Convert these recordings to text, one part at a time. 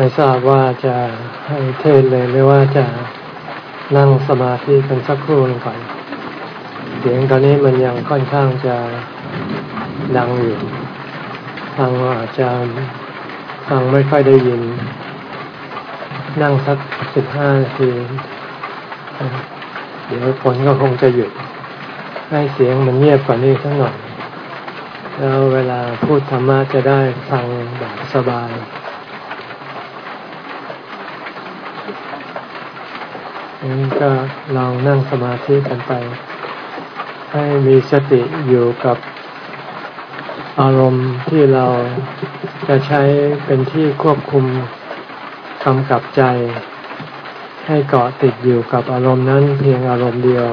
ไม่ทราบว่าจะให้เทศเลยหรือว่าจะนั่งสมาธิกันสักครู่นึงก่อน เสียงตอนนี้มันยังค่อนข้างจะดังอยู่ฟังอาจจะฟังไม่ค่อยได้ยิน นั่งสักสิบห้านาทีเดี๋ยวฝนก็คงจะหยุด ให้เสียงมันเงียบกว่านี้สักหน่อย แล้วเวลาพูดธรรมะจะได้ฟังแบบสบายงั้ นก็ลองนั่งสมาธิกันไป ให้มีสติอยู่กับอารมณ์ที่เราจะใช้เป็นที่ควบคุมกำกับใจ ให้เกาะติดอยู่กับอารมณ์นั้นเพียงอารมณ์เดียว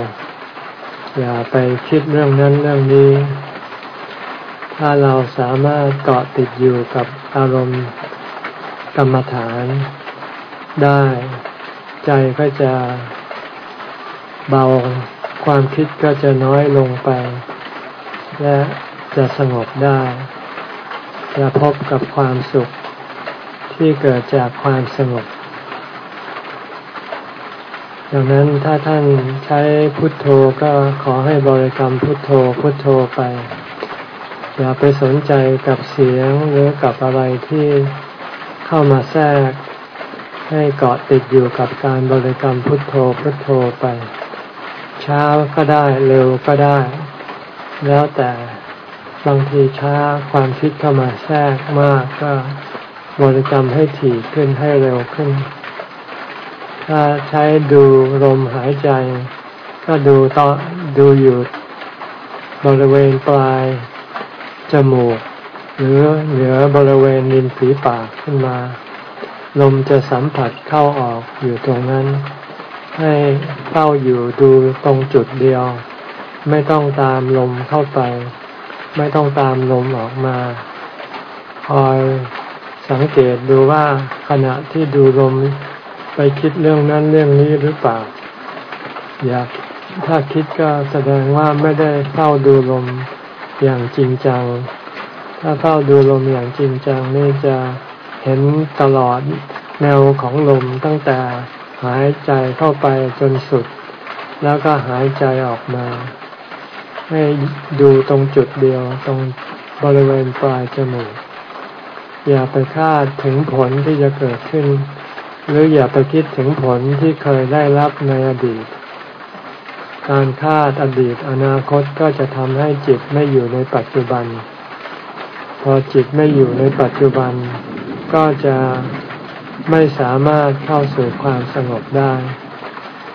อย่าไปคิดเรื่องนั้นเรื่องนี้ ถ้าเราสามารถเกาะติดอยู่กับอารมณ์กรรมฐานได้ ใจก็จะเบาความคิดก็จะน้อยลงไป และจะสงบได้ จะพบกับความสุขที่เกิดจากความสงบ ดังนั้นถ้าท่านใช้พุทโธก็ขอให้บริกรรมพุทโธพุทโธไป อย่าไปสนใจกับเสียงหรือกับอะไรที่เข้ามาแทรก ให้เกาะติดอยู่กับการบริกรรมพุทโธพุทโธไป เช้าก็ได้เร็วก็ได้ แล้วแต่บางทีช้าความคิดเข้ามาแทรกมากก็บริกรรมให้ถี่ขึ้นให้เร็วขึ้น ถ้าใช้ดูลมหายใจ ก็ดูตอดูอยู่บริเวณปลายจมูก หรือเหนือบริเวณริมฝีปากขึ้นมา ลมจะสัมผัสเข้าออกอยู่ตรงนั้น ให้เฝ้าอยู่ดูตรงจุดเดียว ไม่ต้องตามลมเข้าไป ไม่ต้องตามลมออกมาคอยสังเกตดูว่าขณะที่ดูลมไปคิดเรื่องนั้นเรื่องนี้หรือเปล่า อยากถ้าคิดก็แสดงว่าไม่ได้เฝ้าดูลมอย่างจริงจัง ถ้าเฝ้าดูลมอย่างจริงจังนี่จะ เห็นตลอดแนวของลมตั้งแต่หายใจเข้าไปจนสุด แล้วก็หายใจออกมา ให้ดูตรงจุดเดียวตรงบริเวณปลายจมูก อย่าไปคาดถึงผลที่จะเกิดขึ้น หรืออย่าไปคิดถึงผลที่เคยได้รับในอดีต การคาดอดีตอนาคตก็จะทำให้จิตไม่อยู่ในปัจจุบัน พอจิตไม่อยู่ในปัจจุบัน ก็จะไม่สามารถเข้าสู่ความสงบได้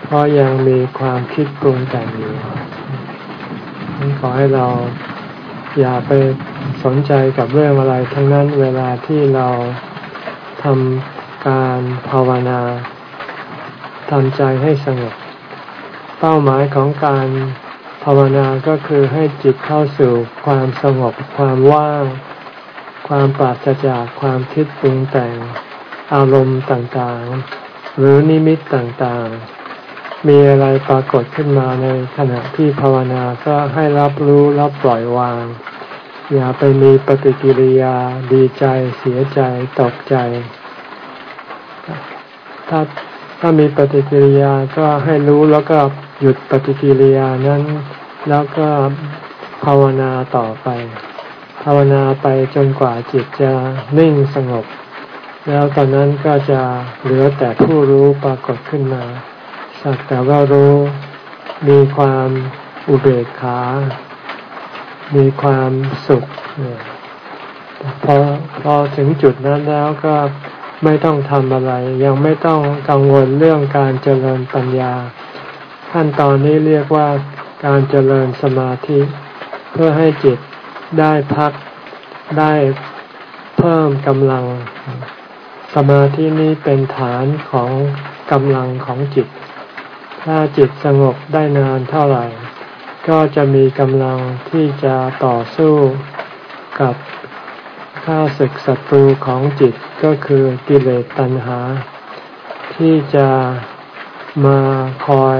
เพราะยังมีความคิดปรุงแต่งอยู่ขอให้เราอย่าไปสนใจกับเรื่องอะไร ทั้งนั้นเวลาที่เราทำการภาวนาทำใจให้สงบ เป้าหมายของการภาวนาก็คือให้จิตเข้าสู่ความสงบความว่าง ความปราศจากความคิดปรุงแต่ง อารมณ์ต่างๆ หรือนิมิตต่างๆ มีอะไรปรากฏขึ้นมาในขณะที่ภาวนาก็ให้รับรู้รับปล่อยวาง อย่าไปมีปฏิกิริยาดีใจ เสียใจตกใจ ถ้าถ้ามีปฏิกิริยาก็ให้รู้แล้วก็หยุดปฏิกิริยานั้น แล้วก็ภาวนาต่อไป ภาวนาไปจนกว่าจิตจะนิ่งสงบ แล้วตอนนั้นก็จะเหลือแต่ผู้รู้ปรากฏขึ้นมา สักแต่ว่ารู้มีความอุเบกขา มีความสุขพอพอถึงจุดนั้นแล้วก็ไม่ต้องทำอะไร ยังไม่ต้องกังวลเรื่องการเจริญปัญญา ขั้นตอนนี้เรียกว่าการเจริญสมาธิ เพื่อให้จิต ได้พักได้เพิ่มกำลัง สมาธินี้เป็นฐานของกำลังของจิต ถ้าจิตสงบได้นานเท่าไหร่ ก็จะมีกำลังที่จะต่อสู้กับข้าศึกศัตรูของจิตก็คือกิเลสตัณหา ที่จะมาคอย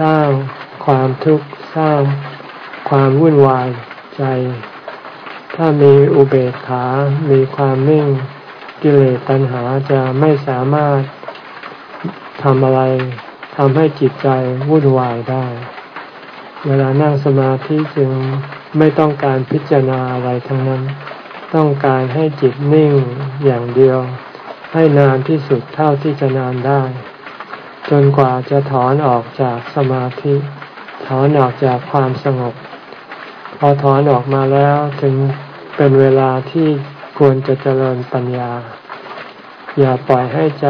สร้างความทุกข์สร้างความวุ่นวาย ใจ ถ้ามีอุเบกขา มีความนิ่ง กิเลสตัณหาจะไม่สามารถทำอะไรทำให้จิตใจวุ่นวายได้ เวลานั่งสมาธิจึงไม่ต้องการพิจารณาอะไรทั้งนั้น ต้องการให้จิตนิ่งอย่างเดียว ให้นานที่สุดเท่าที่จะนานได้ จนกว่าจะถอนออกจากสมาธิ ถอนออกจากความสงบ พอถอนออกมาแล้วถึงเป็นเวลาที่ควรจะเจริญปัญญา อย่าปล่อยให้ใจ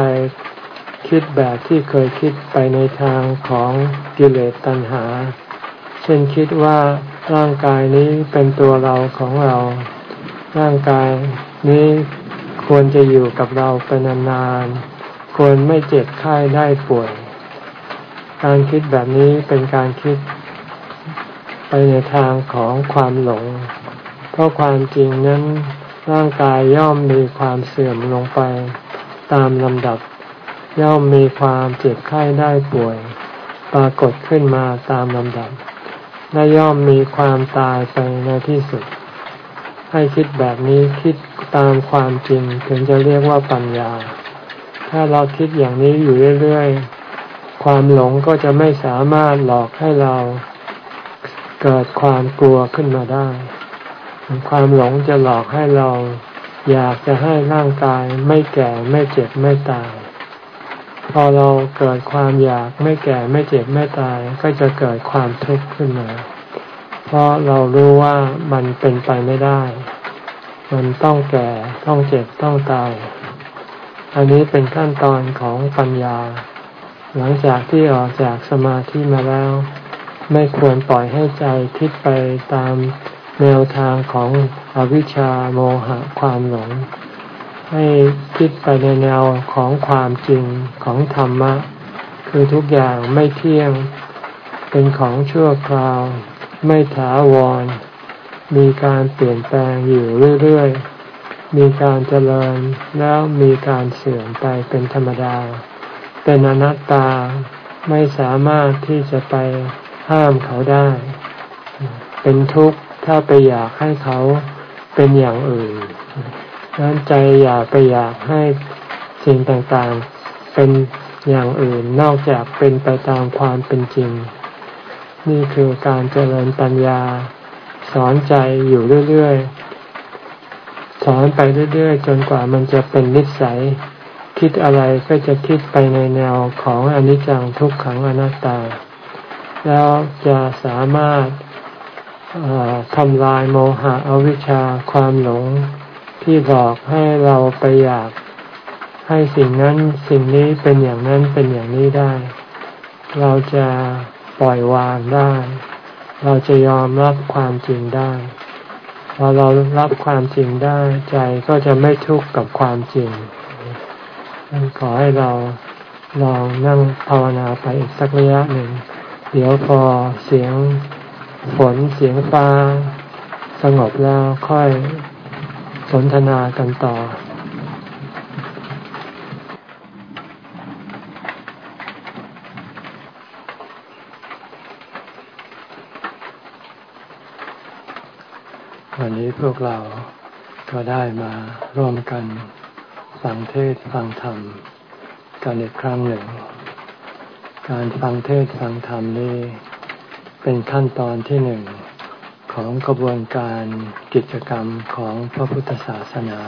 คิดแบบที่เคยคิดไปในทางของกิเลสตัณหา เช่นคิดว่าร่างกายนี้เป็นตัวเราของเรา ร่างกายนี้ควรจะอยู่กับเราเป็นนานๆควรไม่เจ็บไข้ได้ป่วย การคิดแบบนี้เป็นการคิด ไปในทางของความหลง เพราะความจริงนั้นร่างกายย่อมมีความเสื่อมลงไป ตามลำดับ ย่อมมีความเจ็บไข้ได้ป่วย ปรากฏขึ้นมาตามลำดับ และย่อมมีความตายไปในที่สุด ให้คิดแบบนี้คิดตามความจริงถึงจะเรียกว่าปัญญา ถ้าเราคิดอย่างนี้อยู่เรื่อยๆ ความหลงก็จะไม่สามารถหลอกให้เรา เกิดความกลัวขึ้นมาได้ ความหลงจะหลอกให้เราอยากจะให้ร่างกายไม่แก่ไม่เจ็บไม่ตาย พอเราเกิดความอยากไม่แก่ไม่เจ็บไม่ตาย ก็จะเกิดความทุกข์ขึ้นมา เพราะเรารู้ว่ามันเป็นไปไม่ได้ มันต้องแก่ต้องเจ็บต้องตาย อันนี้เป็นขั้นตอนของปัญญา หลังจากที่ออกจากสมาธิมาแล้ว ไม่ควรปล่อยให้ใจคิดไปตามแนวทางของอวิชชาโมหะความหลง ให้คิดไปในแนวของความจริงของธรรมะ คือทุกอย่างไม่เที่ยง เป็นของชั่วคราว ไม่ถาวร มีการเปลี่ยนแปลงอยู่เรื่อยๆ มีการเจริญแล้วมีการเสื่อมไปเป็นธรรมดา เป็นอนัตตาไม่สามารถที่จะไป ห้ามเขาได้ เป็นทุกข์ถ้าไปอยากให้เขาเป็นอย่างอื่นนั้นใจอย่าไปอยากให้สิ่งต่างๆ เป็นอย่างอื่นนอกจากเป็นไปตามความเป็นจริง นี่คือการเจริญปัญญา สอนใจอยู่เรื่อยๆ สอนไปเรื่อยๆ จนกว่ามันจะเป็นนิสัย คิดอะไรก็จะคิดไปในแนวของอนิจจังทุกขังอนัตตา แล้วจะสามารถทำลายโมหะอวิชชาความหลงที่บอกให้เราไปอยากให้สิ่งนั้นสิ่งนี้เป็นอย่างนั้นเป็นอย่างนี้ได้ เราจะปล่อยวางได้ เราจะยอมรับความจริงได้พอเรารับความจริงได้ใจก็จะไม่ทุกข์กับความจริงขอให้เราลองนั่งภาวนาไปอีกสักระยะหนึ่ง เดี๋ยวพอเสียงฝนเสียงฟ้า สงบแล้วค่อยสนทนากันต่อวันนี้พวกเราก็ได้มาร่วมกันฟังเทศฟังธรรมกันอีกครั้งหนึ่ง การฟังเทศฟังธรรมนี้เป็นขั้นตอนที่หนึ่งของกระบวนการกิจกรรมของพระพุทธศาสนา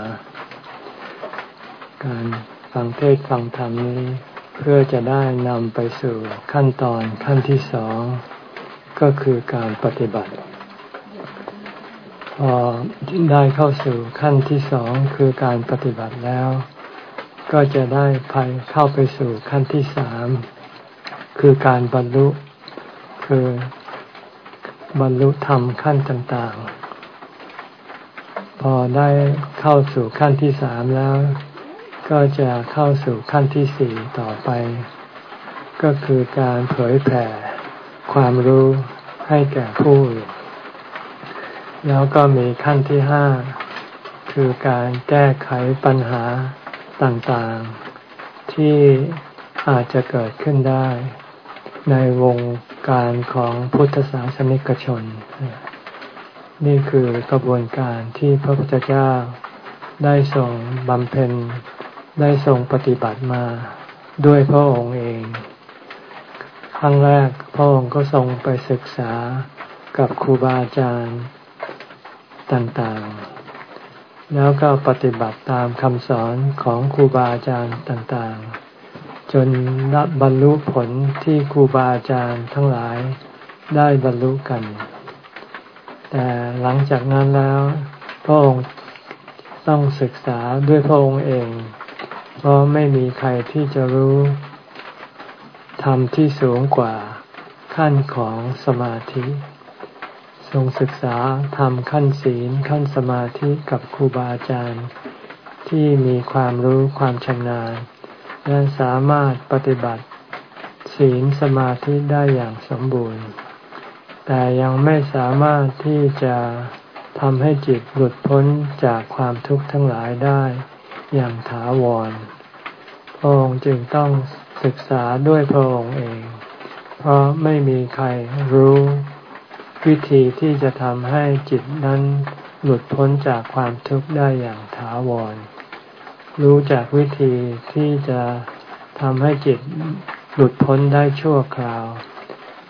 การฟังเทศฟังธรรมนี้เพื่อจะได้นำไปสู่ขั้นตอนขั้นที่สองก็คือการปฏิบัติ พอได้เข้าสู่ขั้นที่สองคือการปฏิบัติแล้ว ก็จะได้ไปเข้าไปสู่ขั้นที่สาม คือการบรรลุคือบรรลุธรรมขั้นต่างๆ พอได้เข้าสู่ขั้นที่สามแล้ว ก็จะเข้าสู่ขั้นที่สี่ต่อไป ก็คือการเผยแผ่ความรู้ให้แก่ผู้แล้วก็มีขั้นที่ห้าคือการแก้ไขปัญหาต่างๆ ที่อาจจะเกิดขึ้นได้ ในวงการของพุทธศาสนิกชน นี่คือกระบวนการที่พระพุทธเจ้าได้ทรงบำเพ็ญได้ทรงปฏิบัติมาด้วยพระองค์เอง ครั้งแรกพระองค์ก็ทรงไปศึกษากับครูบาอาจารย์ต่างๆ แล้วก็ปฏิบัติตามคำสอนของครูบาอาจารย์ต่างๆ จนบบรรลุผลที่ครูบาอาจารย์ทั้งหลายได้บรรลุกัน แต่หลังจากนั้นแล้วพระองค์ต้องศึกษาด้วยพระองค์เอง เพราะไม่มีใครที่จะรู้ธรรมที่สูงกว่าขั้นของสมาธิ ทรงศึกษาทำขั้นศีลขั้นสมาธิกับครูบาอาจารย์ ที่มีความรู้ความชำนาญ และสามารถปฏิบัติศีลสมาธิได้อย่างสมบูรณ์ แต่ยังไม่สามารถที่จะทำให้จิตหลุดพ้นจากความทุกข์ทั้งหลายได้อย่างถาวร พระองค์จึงต้องศึกษาด้วยพระองค์เอง เพราะไม่มีใครรู้วิธีที่จะทำให้จิตนั้นหลุดพ้นจากความทุกข์ได้อย่างถาวร รู้จากวิธีที่จะทำให้จิตหลุดพ้นได้ชั่วคราว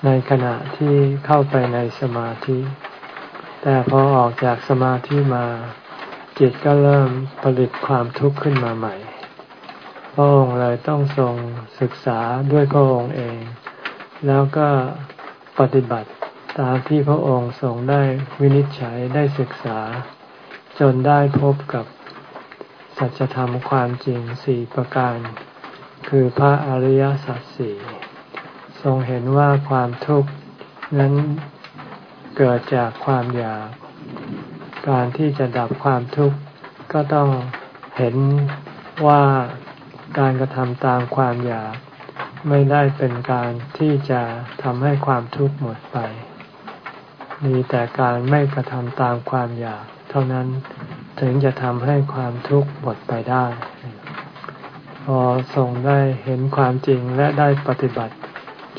ในขณะที่เข้าไปในสมาธิ แต่พอออกจากสมาธิมา จิตก็เริ่มผลิตความทุกข์ขึ้นมาใหม่พระองค์เลยต้องทรงศึกษาด้วยพระองค์เอง แล้วก็ปฏิบัติตามที่พระองค์ทรงได้วินิจฉัยได้ศึกษา จนได้พบกับ สัจธรรมความจริงสี่ประการ คือพระอริยสัจสี่ทรงเห็นว่าความทุกข์นั้นเกิดจากความอยาก การที่จะดับความทุกข์ก็ต้องเห็นว่าการกระทำตามความอยาก ไม่ได้เป็นการที่จะทำให้ความทุกข์หมดไป มีแต่การไม่กระทำตามความอยาก เท่านั้น ถึงจะทำให้ความทุกข์หมดไปได้ พอทรงได้เห็นความจริงและได้ปฏิบัติ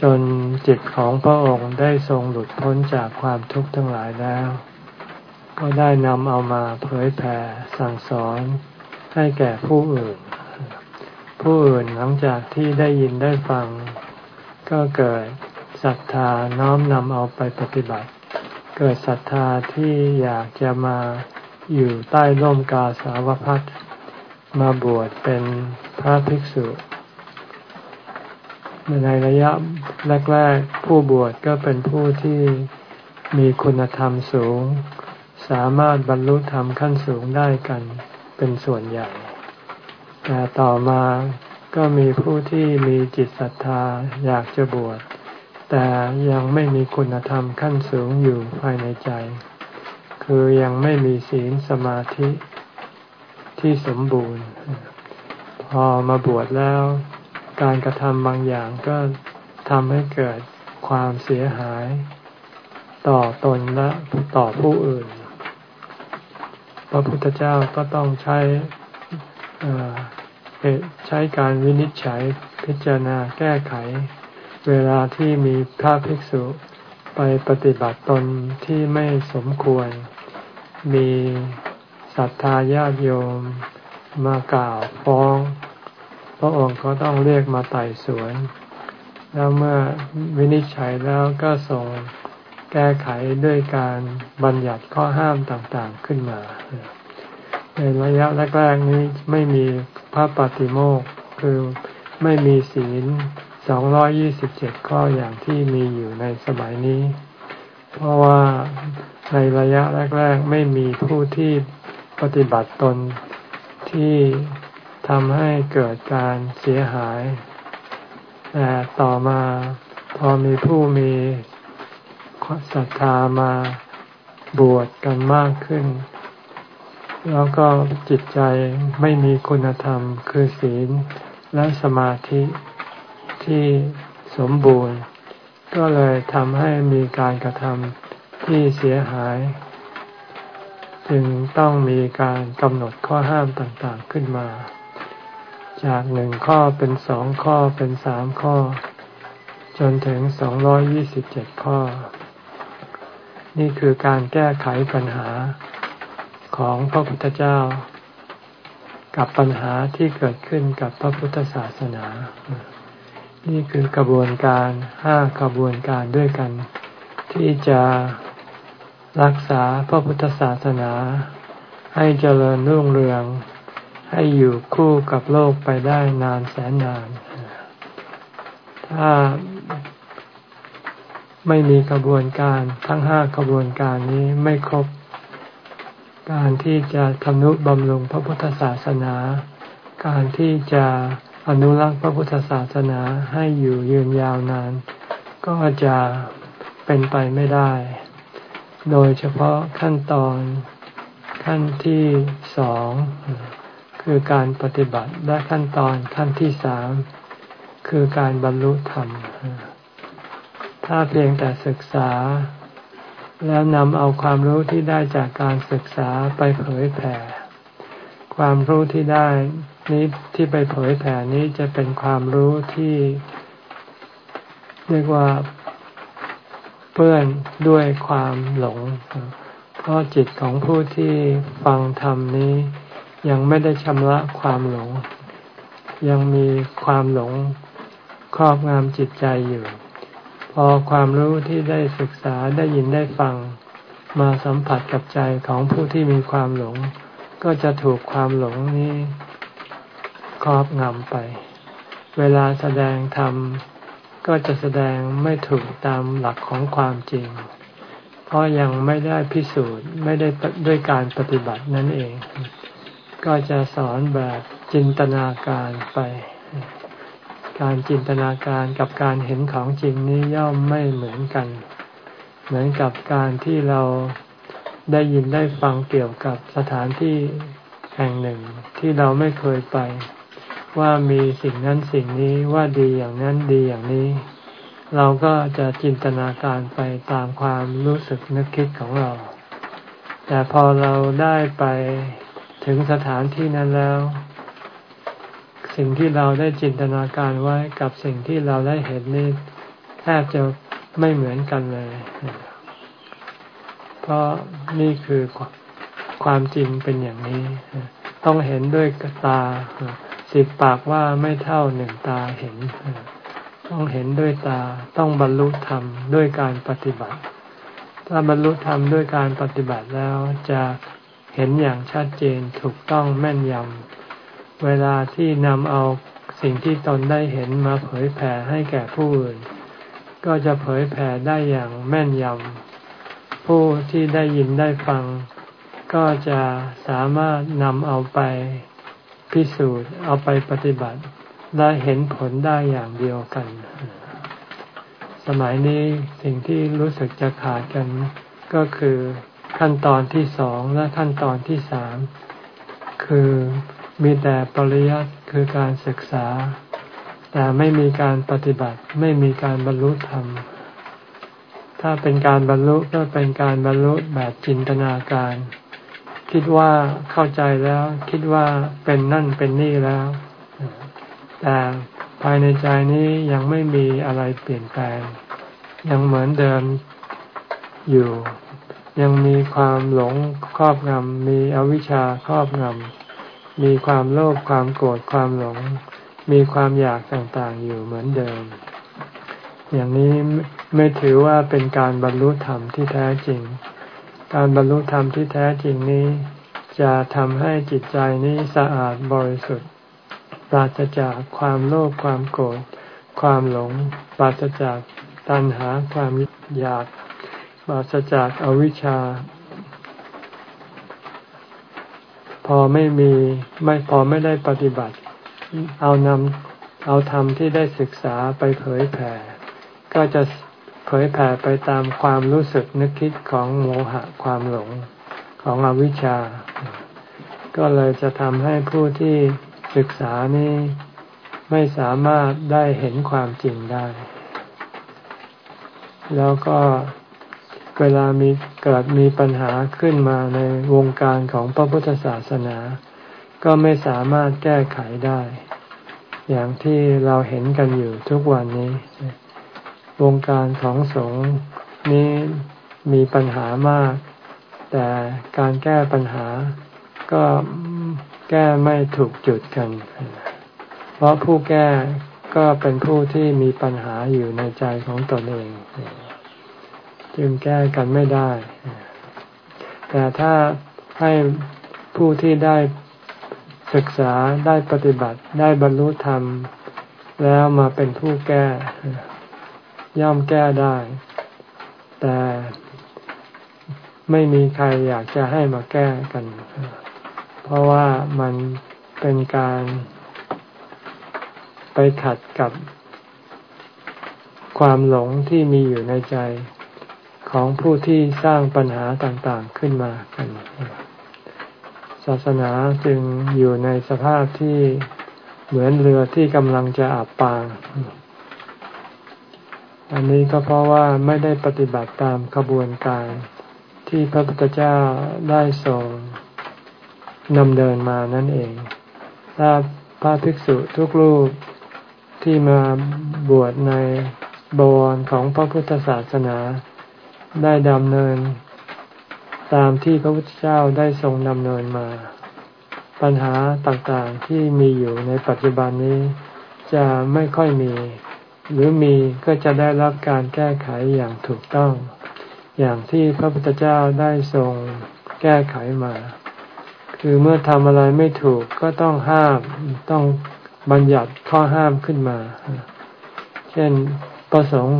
จนจิตของพระองค์ได้ทรงหลุดพ้นจากความทุกข์ทั้งหลายแล้ว ก็ได้นำเอามาเผยแผ่สั่งสอนให้แก่ผู้อื่น ผู้อื่นหลังจากที่ได้ยินได้ฟัง ก็เกิดศรัทธาน้อมนำเอาไปปฏิบัติ เกิดศรัทธาที่อยากจะมา อยู่ใต้ร่มกาสาวพัดมาบวชเป็นพระภิกษุ ในระยะแรก ๆ ผู้บวชก็เป็นผู้ที่มีคุณธรรมสูง สามารถบรรลุธรรมขั้นสูงได้กันเป็นส่วนใหญ่ แต่ต่อมาก็มีผู้ที่มีจิตศรัทธาอยากจะบวช แต่ยังไม่มีคุณธรรมขั้นสูงอยู่ภายในใจ คือยังไม่มีศีลสมาธิที่สมบูรณ์ พอมาบวชแล้ว การกระทำบางอย่างก็ทำให้เกิดความเสียหาย ต่อตนและต่อผู้อื่น พระพุทธเจ้าก็ต้องใช้ใช้การวินิจฉัยพิจารณาแก้ไข เวลาที่มีพระภิกษุไปปฏิบัติตนที่ไม่สมควร มีศรัทธาญาติโยมมากล่าวฟ้อง พระองค์ก็ต้องเรียกมาไต่สวน แล้วเมื่อวินิจฉัยแล้วก็ส่งแก้ไขด้วยการบัญญัติข้อห้ามต่างๆขึ้นมา ในระยะแรกๆนี้ไม่มีพระปฏิโมกคือไม่มีศีลสองร้อยี่สิบเจ็ดข้ออย่างที่มีอยู่ในสมัยนี้ เพราะว่าในระยะแรก ๆ ไม่มีผู้ที่ปฏิบัติตนที่ทำให้เกิดการเสียหาย แต่ต่อมาพอมีผู้มีศรัทธามาบวชกันมากขึ้น แล้วก็จิตใจไม่มีคุณธรรมคือศีลและสมาธิที่สมบูรณ์ ก็เลยทำให้มีการกระทำที่เสียหาย จึงต้องมีการกำหนดข้อห้ามต่างๆขึ้นมา จากหนึ่งข้อเป็นสองข้อเป็นสามข้อ จนถึงสองร้อยยี่สิบเจ็ดข้อ นี่คือการแก้ไขปัญหาของพระพุทธเจ้า กับปัญหาที่เกิดขึ้นกับพระพุทธศาสนา นี่คือกระบวนการห้ากระบวนการด้วยกัน ที่จะรักษาพระพุทธศาสนา ให้เจริญรุ่งเรือง ให้อยู่คู่กับโลกไปได้นานแสนนาน ถ้าไม่มีกระบวนการทั้งห้ากระบวนการนี้ไม่ครบ การที่จะทำนุบำรุงพระพุทธศาสนา การที่จะ อนุรักษ์พระพุทธศาสนาให้อยู่ยืนยาวนาน ก็จะเป็นไปไม่ได้ โดยเฉพาะขั้นตอนขั้นที่สองคือการปฏิบัติและขั้นตอนขั้นที่สามคือการบรรลุธรรม ถ้าเพียงแต่ศึกษา แล้วนำเอาความรู้ที่ได้จากการศึกษาไปเผยแผ่ ความรู้ที่ได้นี้ที่ไปเผยแผ่นี้จะเป็นความรู้ที่ เรียกว่าเปื้อนด้วยความหลง เพราะจิตของผู้ที่ฟังธรรมนี้ ยังไม่ได้ชำระความหลง ยังมีความหลงครอบงำจิตใจอยู่ พอความรู้ที่ได้ศึกษาได้ยินได้ฟัง มาสัมผัสกับใจของผู้ที่มีความหลง ก็จะถูกความหลงนี้ครอบงำไป เวลาแสดงธรรมก็จะแสดงไม่ถูกตามหลักของความจริง เพราะยังไม่ได้พิสูจน์ไม่ได้ด้วยการปฏิบัตินั่นเอง ก็จะสอนแบบจินตนาการไป การจินตนาการกับการเห็นของจริงนี้ย่อมไม่เหมือนกัน เหมือนกับการที่เรา ได้ยินได้ฟังเกี่ยวกับสถานที่แห่งหนึ่งที่เราไม่เคยไป ว่ามีสิ่งนั้นสิ่งนี้ว่าดีอย่างนั้นดีอย่างนี้ เราก็จะจินตนาการไปตามความรู้สึกนึกคิดของเรา แต่พอเราได้ไปถึงสถานที่นั้นแล้ว สิ่งที่เราได้จินตนาการไว้กับสิ่งที่เราได้เห็นนี่แทบจะไม่เหมือนกันเลย เพราะนี่คือความจริงเป็นอย่างนี้ ต้องเห็นด้วยตาสิบปากว่าไม่เท่าหนึ่งตาเห็น ต้องเห็นด้วยตาต้องบรรลุธรรมด้วยการปฏิบัติ ถ้าบรรลุธรรมด้วยการปฏิบัติแล้วจะเห็นอย่างชัดเจนถูกต้องแม่นยำเวลาที่นำเอาสิ่งที่ตนได้เห็นมาเผยแผ่ให้แก่ผู้อื่น ก็จะเผยแผ่ได้อย่างแม่นยำ ผู้ที่ได้ยินได้ฟัง ก็จะสามารถนำเอาไปพิสูจน์ เอาไปปฏิบัติ และเห็นผลได้อย่างเดียวกัน สมัยนี้สิ่งที่รู้สึกจะขาดกัน ก็คือขั้นตอนที่สองและขั้นตอนที่สามคือมีแต่ปริยัติคือการศึกษา แต่ไม่มีการปฏิบัติไม่มีการบรรลุธรรม ถ้าเป็นการบรรลุก็เป็นการบรรลุแบบจินตนาการ คิดว่าเข้าใจแล้ว คิดว่าเป็นนั่นเป็นนี่แล้ว แต่ภายในใจนี้ยังไม่มีอะไรเปลี่ยนแปลง ยังเหมือนเดิมอยู่ ยังมีความหลงครอบงำมีอวิชชาครอบงำมีความโลภความโกรธความหลง มีความอยากต่างๆอยู่เหมือนเดิม อย่างนี้ไม่ถือว่าเป็นการบรรลุธรรมที่แท้จริง การบรรลุธรรมที่แท้จริงนี้ จะทำให้จิตใจนี้สะอาดบริสุทธิ์ ปราศจากความโลภความโกรธ ความหลง ปราศจากตัณหาความอยาก ปราศจากอวิชชา พอไม่มีไม่พอไม่ได้ปฏิบัติ เอานำเอาธรรมที่ได้ศึกษาไปเผยแผ่ ก็จะเผยแผ่ไปตามความรู้สึกนึกคิดของโมหะความหลงของอวิชชา ก็เลยจะทำให้ผู้ที่ศึกษานี้ไม่สามารถได้เห็นความจริงได้ แล้วก็เวลามีเกิดมีปัญหาขึ้นมาในวงการของพระพุทธศาสนา ก็ไม่สามารถแก้ไขได้ อย่างที่เราเห็นกันอยู่ทุกวันนี้ วงการของสงฆ์นี้มีปัญหามาก แต่การแก้ปัญหาก็แก้ไม่ถูกจุดกัน เพราะผู้แก้ก็เป็นผู้ที่มีปัญหาอยู่ในใจของตนเอง จึงแก้กันไม่ได้ แต่ถ้าให้ผู้ที่ได้ศึกษาได้ปฏิบัติได้บรรลุธรรม แล้วมาเป็นผู้แก้ ย่อมแก้ได้ แต่ไม่มีใครอยากจะให้มาแก้กัน เพราะว่ามันเป็นการไปขัดกับความหลงที่มีอยู่ในใจของผู้ที่สร้างปัญหาต่างๆขึ้นมากันศาสนาจึงอยู่ในสภาพที่เหมือนเรือที่กำลังจะอับปาง อันนี้ก็เพราะว่าไม่ได้ปฏิบัติตามขบวนการที่พระพุทธเจ้าได้ทรงนำเดินมานั่นเอง ถ้าพระภิกษุทุกรูปที่มาบวชในบวรของพระพุทธศาสนา ได้ดำเนิน ตามที่พระพุทธเจ้าได้ทรงดำเนินมา ปัญหาต่างๆที่มีอยู่ในปัจจุบันนี้จะไม่ค่อยมี หรือมีก็จะได้รับการแก้ไขอย่างถูกต้อง อย่างที่พระพุทธเจ้าได้ทรงแก้ไขมา คือเมื่อทำอะไรไม่ถูกก็ต้องห้ามต้องบัญญัติข้อห้ามขึ้นมา เช่นประสงค์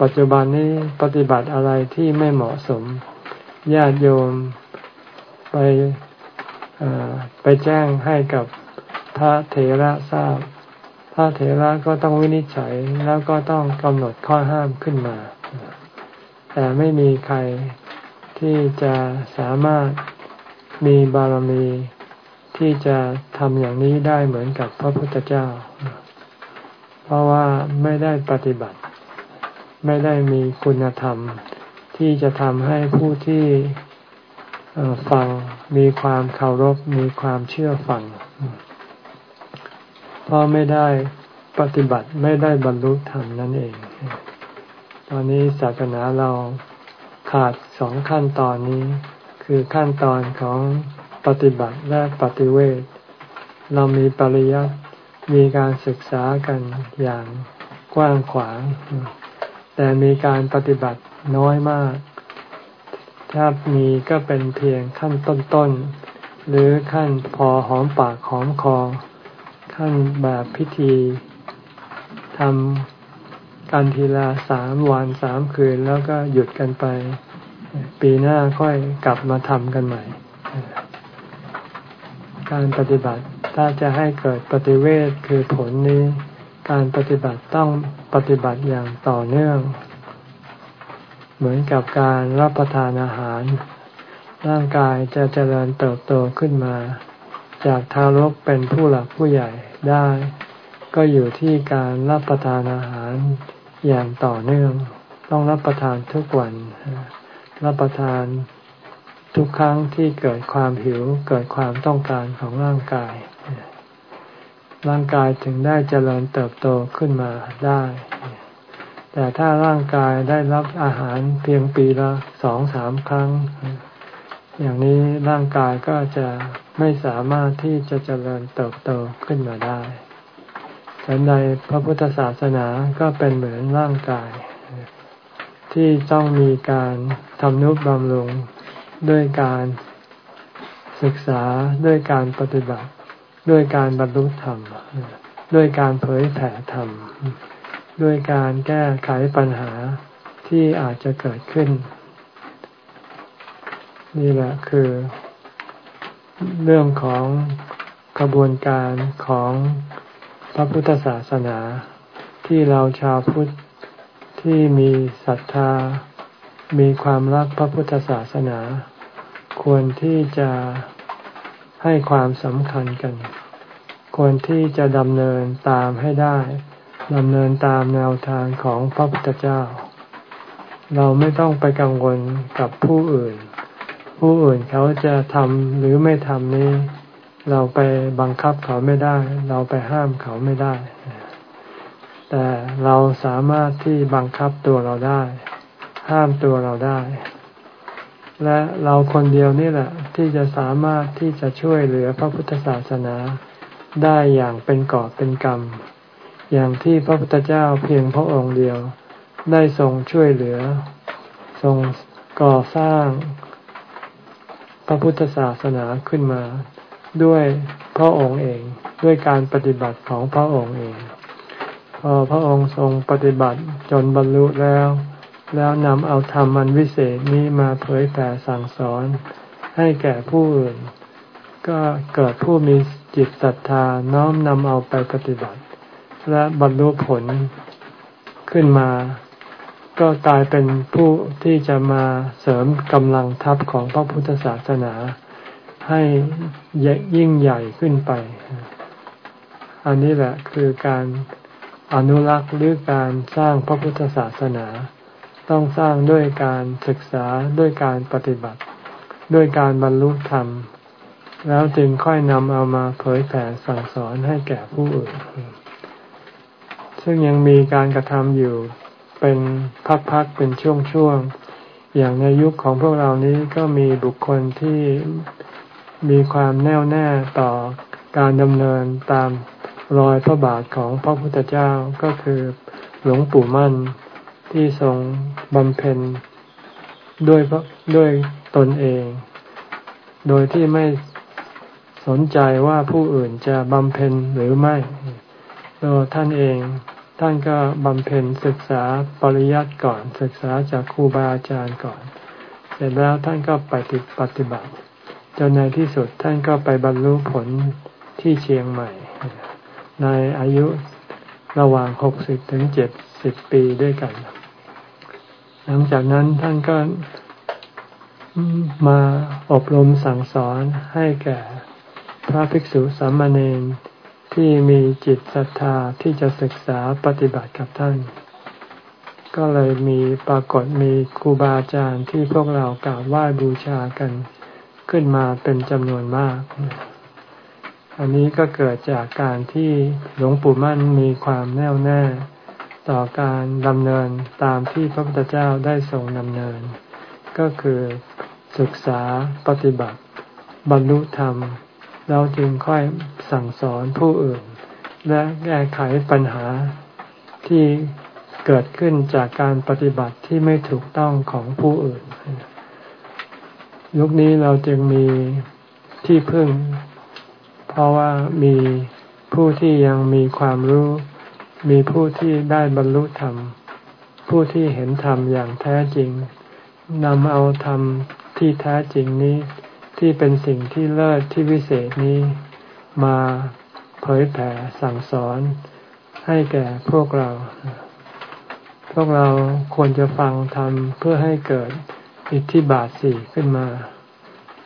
ปัจจุบันนี้ปฏิบัติอะไรที่ไม่เหมาะสมญาติโยมไปไปแจ้งให้กับพระเถระทราบ ระเถระก็ต้องวินิจฉัยแล้วก็ต้องกำหนดข้อห้ามขึ้นมา แต่ไม่มีใครที่จะสามารถมีบารมีที่จะทำอย่างนี้ได้เหมือนกับพระพุทธเจ้า เพราะว่าไม่ได้ปฏิบัติ ไม่ได้มีคุณธรรม ที่จะทำให้ผู้ที่ฟังมีความเคารพมีความเชื่อฟัง เพราะไม่ได้ปฏิบัติไม่ได้บรรลุธรรมนั่นเอง ตอนนี้ศาสนาเราขาดสองขั้นตอนนี้ คือขั้นตอนของปฏิบัติและปฏิเวทเรามีปริยัติมีการศึกษากันอย่างกว้างขวาง แต่มีการปฏิบัติน้อยมาก ถ้ามีก็เป็นเพียงขั้นต้นๆ หรือขั้นพอหอมปากหอมคอ ขั้นแบบพิธีทำการทีละสามวันสามคืนแล้วก็หยุดกันไป ปีหน้าค่อยกลับมาทำกันใหม่ การปฏิบัติถ้าจะให้เกิดปฏิเวทคือผลนี้ การปฏิบัติต้องปฏิบัติอย่างต่อเนื่อง เหมือนกับการรับประทานอาหาร ร่างกายจะเจริญเติบโตขึ้นมา จากทารกเป็นผู้หลักผู้ใหญ่ได้ ก็อยู่ที่การรับประทานอาหารอย่างต่อเนื่อง ต้องรับประทานทุกวัน รับประทานทุกครั้งที่เกิดความหิวเกิดความต้องการของร่างกาย ร่างกายถึงได้เจริญเติบโตขึ้นมาได้ แต่ถ้าร่างกายได้รับอาหารเพียงปีละสองสามครั้ง อย่างนี้ร่างกายก็จะไม่สามารถที่จะเจริญเติบโตขึ้นมาได้แต่ในพระพุทธศาสนาก็เป็นเหมือนร่างกาย ที่ต้องมีการทำนุบำรุงด้วยการศึกษาด้วยการปฏิบัติ ด้วยการบรรลุธรรม ด้วยการเผยแผ่ธรรม ด้วยการแก้ไขปัญหาที่อาจจะเกิดขึ้น นี่แหละคือเรื่องของกระบวนการของพระพุทธศาสนา ที่เราชาวพุทธที่มีศรัทธา มีความรักพระพุทธศาสนา ควรที่จะให้ความสำคัญกัน ควรที่จะดำเนินตามให้ได้ดำเนินตามแนวทางของพระพุทธเจ้า เราไม่ต้องไปกังวลกับผู้อื่น ผู้อื่นเขาจะทำหรือไม่ทำนี้ เราไปบังคับเขาไม่ได้ เราไปห้ามเขาไม่ได้ แต่เราสามารถที่บังคับตัวเราได้ ห้ามตัวเราได้ และเราคนเดียวนี่แหละ ที่จะสามารถที่จะช่วยเหลือพระพุทธศาสนาได้อย่างเป็นกอบเป็นกรรม อย่างที่พระพุทธเจ้าเพียงพระองค์เดียว ได้ทรงช่วยเหลือ ทรงก่อสร้าง พระพุทธศาสนาขึ้นมาด้วยพระองค์เองด้วยการปฏิบัติของพระองค์เองพอพระองค์ทรงปฏิบัติจนบรรลุแล้ว แล้วนำเอาธรรมอันวิเศษนี้มาเผยแผ่สั่งสอน ให้แก่ผู้อื่น ก็เกิดผู้มีจิตศรัทธาน้อมนำเอาไปปฏิบัติ และบรรลุผลขึ้นมา ก็กลายเป็นผู้ที่จะมาเสริมกำลังทัพของพระพุทธศาสนา ให้ยิ่งใหญ่ขึ้นไป อันนี้แหละคือการอนุรักษ์หรือการสร้างพระพุทธศาสนา ต้องสร้างด้วยการศึกษาด้วยการปฏิบัติ ด้วยการบรรลุธรรม แล้วจึงค่อยนำเอามาเผยแผ่สั่งสอนให้แก่ผู้อื่น ซึ่งยังมีการกระทำอยู่ เป็นพักๆเป็นช่วงๆอย่างในยุคของพวกเรานี้ก็มีบุคคลที่มีความแน่วแน่ต่อการดำเนินตามรอยพระบาทของพระพุทธเจ้าก็คือหลวงปู่มั่นที่ทรงบำเพ็ญด้วยด้วยตนเอง โดยที่ไม่สนใจว่าผู้อื่นจะบำเพ็ญหรือไม่ตัวท่านเอง ท่านก็บำเพ็ญศึกษาปริยัติก่อน ศึกษาจากครูบาอาจารย์ก่อน เสร็จแล้วท่านก็ไปปฏิบัติจนในที่สุดท่านก็ไปบรรลุผลที่เชียงใหม่ ในอายุระหว่างหกสิบถึงเจ็ดสิบปีด้วยกัน หลังจากนั้นท่านก็มาอบรมสั่งสอนให้แก่พระภิกษุสามเณร ที่มีจิตศรัทธาที่จะศึกษาปฏิบัติกับท่าน ก็เลยมีปรากฏมีครูบาอาจารย์ที่พวกเรากราบไหว้บูชากันขึ้นมาเป็นจำนวนมาก อันนี้ก็เกิดจากการที่หลวงปู่มั่นมีความแน่วแน่ ต่อการดำเนินตามที่พระพุทธเจ้าได้ทรงดำเนิน ก็คือศึกษาปฏิบัติ บรรลุธรรม เราจึงค่อยสั่งสอนผู้อื่น และแก้ไขปัญหาที่เกิดขึ้นจากการปฏิบัติที่ไม่ถูกต้องของผู้อื่น ยุคนี้เราจึงมีที่พึ่ง เพราะว่ามีผู้ที่ยังมีความรู้ มีผู้ที่ได้บรรลุธรรม ผู้ที่เห็นธรรมอย่างแท้จริงนำเอาธรรมที่แท้จริงนี้ ที่เป็นสิ่งที่เลิศที่วิเศษนี้มาเผยแผ่สั่งสอนให้แก่พวกเรา พวกเราควรจะฟังธรรมเพื่อให้เกิดอิทธิบาทสี่ขึ้นมา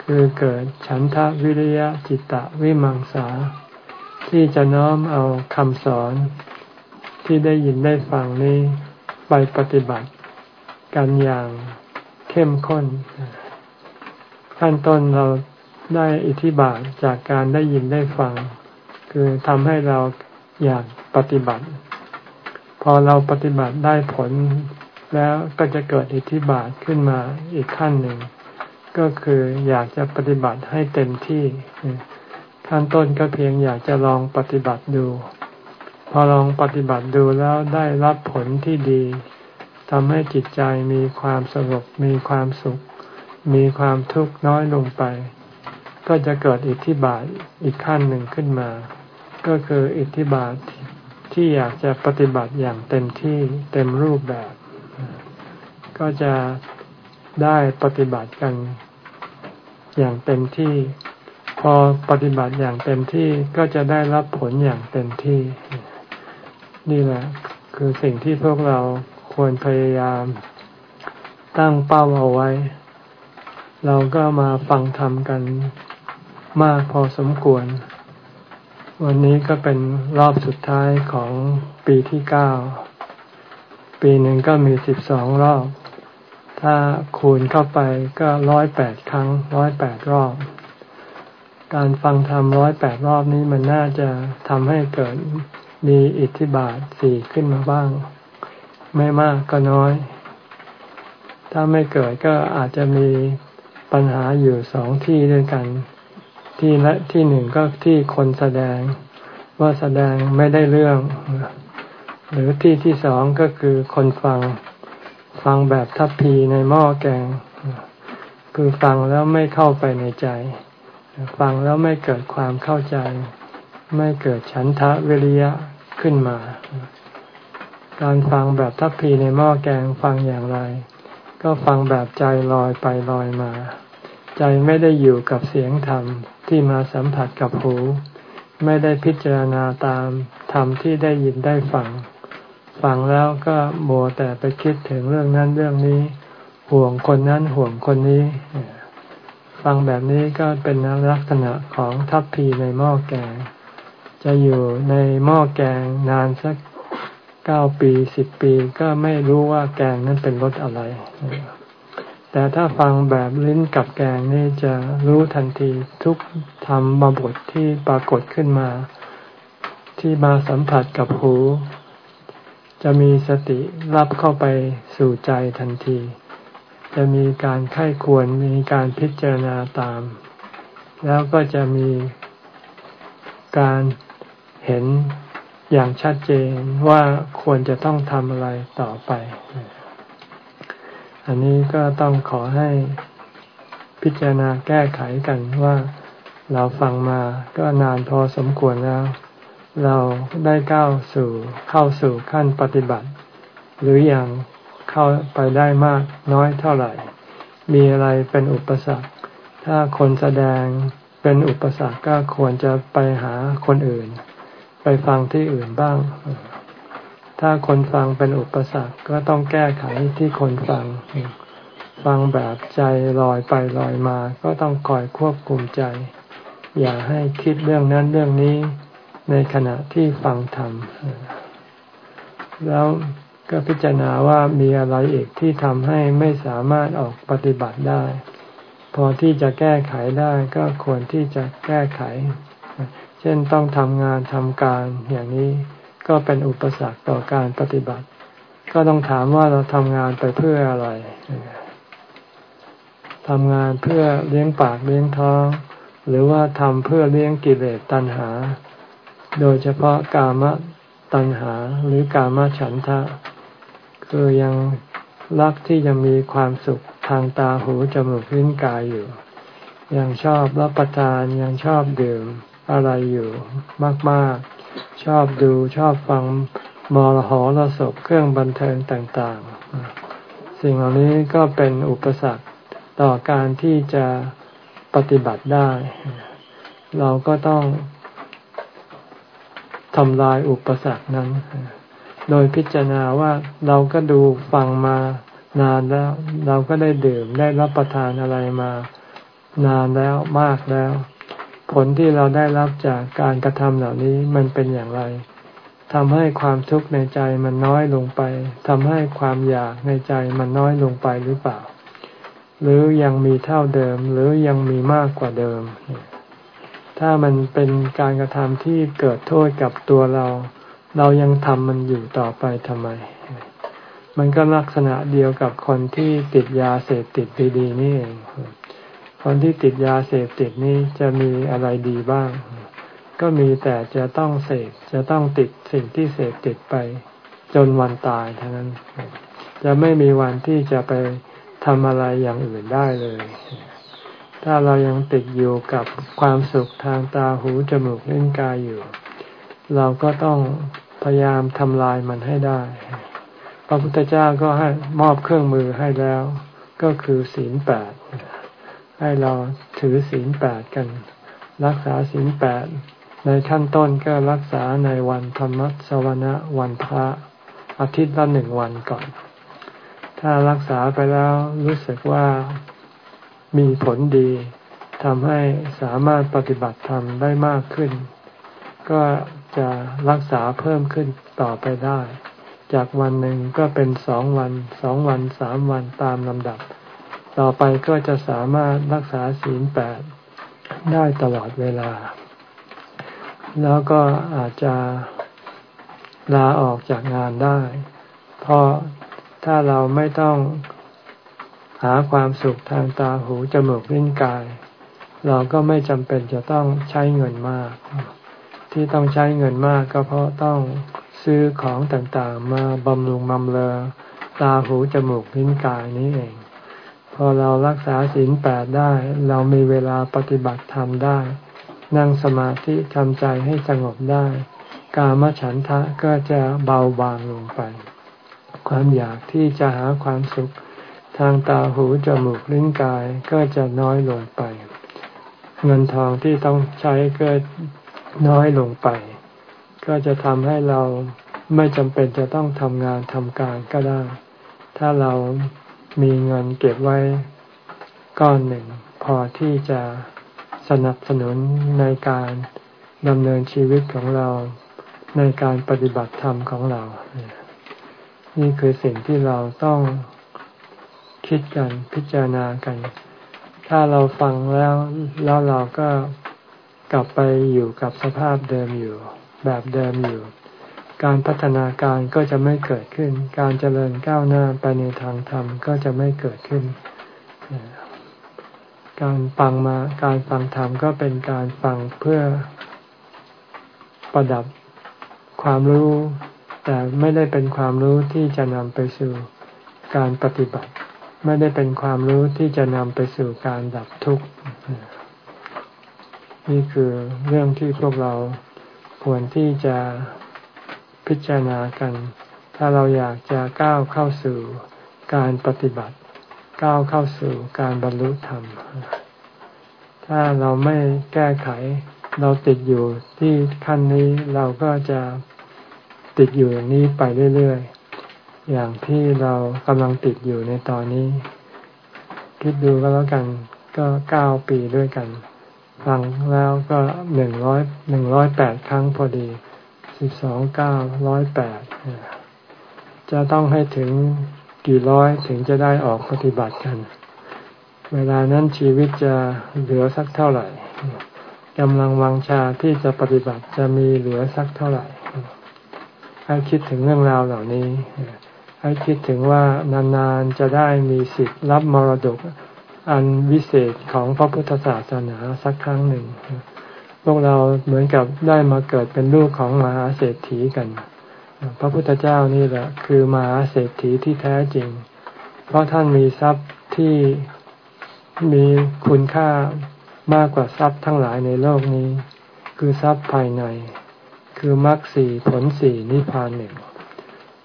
คือเกิดฉันทะวิริยะจิตตะวิมังสา ที่จะน้อมเอาคำสอนที่ได้ยินได้ฟังนี้ไปปฏิบัติกันอย่างเข้มข้น ขั้นต้นเราได้อิทธิบาทจากการได้ยินได้ฟัง คือทำให้เราอยากปฏิบัติ พอเราปฏิบัติได้ผลแล้วก็จะเกิดอิทธิบาทขึ้นมาอีกขั้นหนึ่ง ก็คืออยากจะปฏิบัติให้เต็มที่ ขั้นต้นก็เพียงอยากจะลองปฏิบัติดู พอลองปฏิบัติดูแล้วได้รับผลที่ดีทำให้จิตใจมีความสงบมีความสุข มีความทุกข์น้อยลงไป ก็จะเกิดอิทธิบาทอีกขั้นหนึ่งขึ้นมา ก็คืออิทธิบาทที่อยากจะปฏิบัติอย่างเต็มที่เต็มรูปแบบ ก็จะได้ปฏิบัติกันอย่างเต็มที่ พอปฏิบัติอย่างเต็มที่ก็จะได้รับผลอย่างเต็มที่ นี่แหละ คือสิ่งที่พวกเราควรพยายามตั้งเป้าเอาไว้ เราก็มาฟังธรรมกันมากพอสมควร วันนี้ก็เป็นรอบสุดท้ายของปีที่เก้า ปีหนึ่งก็มีสิบสองรอบ ถ้าคูณเข้าไปก็ร้อยแปดครั้งร้อยแปดรอบ การฟังธรรมร้อยแปดรอบนี้มันน่าจะทำให้เกิดมีอิทธิบาทสี่ขึ้นมาบ้าง ไม่มากก็น้อย ถ้าไม่เกิดก็อาจจะมี ปัญหาอยู่สองที่ด้วยกัน ที่และที่หนึ่งก็ที่คนแสดงว่าแสดงไม่ได้เรื่อง หรือที่ที่สองก็คือคนฟังฟังแบบทัพพีในหม้อแกง คือฟังแล้วไม่เข้าไปในใจ ฟังแล้วไม่เกิดความเข้าใจ ไม่เกิดฉันทะวิริยะขึ้นมา การฟังแบบทัพพีในหม้อแกงฟังอย่างไร ก็ฟังแบบใจลอยไปลอยมา ใจไม่ได้อยู่กับเสียงธรรมที่มาสัมผัสกับหู ไม่ได้พิจารณาตามธรรมที่ได้ยินได้ฟัง ฟังแล้วก็โมแต่ไปคิดถึงเรื่องนั้นเรื่องนี้ ห่วงคนนั้นห่วงคนนี้ ฟังแบบนี้ก็เป็นลักษณะของทัพพีในหม้อแกง จะอยู่ในหม้อแกงนานสัก เก้าปีสิบปีก็ไม่รู้ว่าแกงนั้นเป็นรสอะไร แต่ถ้าฟังแบบลิ้นกับแกงนี่จะรู้ทันทีทุกธรรมบทที่ปรากฏขึ้นมา ที่มาสัมผัสกับหู จะมีสติรับเข้าไปสู่ใจทันที จะมีการไข้ควรมีการพิจารณาตาม แล้วก็จะมีการเห็น อย่างชัดเจนว่าควรจะต้องทำอะไรต่อไป อันนี้ก็ต้องขอให้พิจารณาแก้ไขกันว่าเราฟังมาก็นานพอสมควรแล้ว เราได้ก้าวสู่เข้าสู่ขั้นปฏิบัติ หรืออยังเข้าไปได้มากน้อยเท่าไหร่ มีอะไรเป็นอุปสรรค ถ้าคนแสดงเป็นอุปสรรคก็ควรจะไปหาคนอื่น ไปฟังที่อื่นบ้าง ถ้าคนฟังเป็นอุปสรรคก็ต้องแก้ไขที่คนฟัง ฟังแบบใจลอยไปลอยมา ก็ต้องคอยควบคุมใจ อย่าให้คิดเรื่องนั้นเรื่องนี้ในขณะที่ฟังธรรม แล้วก็พิจารณาว่ามีอะไรอีกที่ทำให้ไม่สามารถออกปฏิบัติได้ พอที่จะแก้ไขได้ก็ควรที่จะแก้ไข เช่นต้องทำงานทำการอย่างนี้ก็เป็นอุปสรรคต่อการปฏิบัติ ก็ต้องถามว่าเราทำงานไปเพื่ออะไรทำงานเพื่อเลี้ยงปากเลี้ยงท้อง หรือว่าทำเพื่อเลี้ยงกิเลสตัณหา โดยเฉพาะกามตัณหาหรือกามฉันทะ คือยังรักที่จะมีความสุขทางตาหูจมูกลิ้นกายอยู่ ยังชอบรับประทานยังชอบดื่ม อะไรอยู่มาก ๆ ชอบดูชอบฟังมรหรสพเครื่องบันเทิงต่าง ๆ สิ่งเหล่านี้ก็เป็นอุปสรรคต่อการที่จะปฏิบัติได้ เราก็ต้องทำลายอุปสรรคนั้น โดยพิจารณาว่าเราก็ดูฟังมานานแล้ว เราก็ได้ดื่มได้รับประทานอะไรมานานแล้วมากแล้ว ผลที่เราได้รับจากการกระทำเหล่านี้มันเป็นอย่างไรทำให้ความทุกข์ในใจมันน้อยลงไปทำให้ความอยากในใจมันน้อยลงไปหรือเปล่า หรือยังมีเท่าเดิมหรือยังมีมากกว่าเดิม ถ้ามันเป็นการกระทำที่เกิดโทษกับตัวเรา เรายังทำมันอยู่ต่อไปทำไม มันก็ลักษณะเดียวกับคนที่ติดยาเสพติดดีๆนี่เอง คนที่ติดยาเสพติดนี้จะมีอะไรดีบ้าง ก็มีแต่จะต้องเสพจะต้องติดสิ่งที่เสพติดไป จนวันตายเท่านั้น จะไม่มีวันที่จะไปทำอะไรอย่างอื่นได้เลย ถ้าเรายังติดอยู่กับความสุขทางตาหูจมูกเล่นกายอยู่ เราก็ต้องพยายามทำลายมันให้ได้ พระพุทธเจ้าก็ให้มอบเครื่องมือให้แล้ว ก็คือศีลแปด ให้เราถือศีลแปดกัน รักษาศีลแปดในขั้นต้นก็รักษาในวันธรรมสวนะวันพระอาทิตย์ละหนึ่งวันก่อน ถ้ารักษาไปแล้วรู้สึกว่ามีผลดีทำให้สามารถปฏิบัติธรรมได้มากขึ้น ก็จะรักษาเพิ่มขึ้นต่อไปได้ จากวันหนึ่งก็เป็นสองวันสองวันสามวันตามลำดับ ต่อไปก็จะสามารถรักษาศีลแปดได้ตลอดเวลา แล้วก็อาจจะลาออกจากงานได้ เพราะถ้าเราไม่ต้องหาความสุขทางตาหูจมูกลิ้นกาย เราก็ไม่จำเป็นจะต้องใช้เงินมาก ที่ต้องใช้เงินมากก็เพราะต้องซื้อของต่างๆ มาบำรุงบำเรอตาหูจมูกลิ้นกายนี้เอง พอเรารักษาศีลแปดได้ เรามีเวลาปฏิบัติธรรมได้ นั่งสมาธิทำใจให้สงบได้ กามฉันทะก็จะเบาบางลงไป ความอยากที่จะหาความสุขทางตาหูจมูกลิ้นกายก็จะน้อยลงไป เงินทองที่ต้องใช้ก็น้อยลงไป ก็จะทำให้เราไม่จำเป็นจะต้องทำงานทำการก็ได้ ถ้าเรา มีเงินเก็บไว้ก้อนหนึ่ง พอที่จะสนับสนุนในการดำเนินชีวิตของเราในการปฏิบัติธรรมของเรา นี่คือสิ่งที่เราต้องคิดกันพิจารณากัน ถ้าเราฟังแล้วแล้วเราก็กลับไปอยู่กับสภาพเดิมอยู่ แบบเดิมอยู่ การพัฒนาการก็จะไม่เกิดขึ้น การเจริญก้าวหน้าไปในทางธรรมก็จะไม่เกิดขึ้น การฟังมาการฟังธรรมก็เป็นการฟังเพื่อประดับความรู้ แต่ไม่ได้เป็นความรู้ที่จะนำไปสู่การปฏิบัติ ไม่ได้เป็นความรู้ที่จะนำไปสู่การดับทุกข์นี่คือเรื่องที่พวกเราควรที่จะ พิจารณากัน ถ้าเราอยากจะก้าวเข้าสู่การปฏิบัติ ก้าวเข้าสู่การบรรลุธรรม ถ้าเราไม่แก้ไข เราติดอยู่ที่ขั้นนี้เราก็จะติดอยู่อย่างนี้ไปเรื่อยๆ อย่างที่เรากำลังติดอยู่ในตอนนี้ คิดดูก็แล้วกันก็เก้าปีด้วยกัน ฟังแล้วก็หนึ่งร้อยหนึ่งร้อยแปดครั้งพอดี สิบสองเก้าร้อยแปดจะต้องให้ถึงกี่ร้อยถึงจะได้ออกปฏิบัติกัน เวลานั้นชีวิตจะเหลือสักเท่าไหร่กำลังวังชาที่จะปฏิบัติจะมีเหลือสักเท่าไหร่ ให้คิดถึงเรื่องราวเหล่านี้ ให้คิดถึงว่านานๆจะได้มีสิทธิ์รับมรดกอันวิเศษของพระพุทธศาสนาสักครั้งหนึ่ง พวกเราเหมือนกับได้มาเกิดเป็นลูกของมหาเศรษฐีกัน พระพุทธเจ้านี่แหละ คือมหาเศรษฐีที่แท้จริง เพราะท่านมีทรัพย์ที่มีคุณค่ามากกว่าทรัพย์ทั้งหลายในโลกนี้ คือทรัพย์ภายใน คือมรรคสี่ผลสี่นิพพานหนึ่ง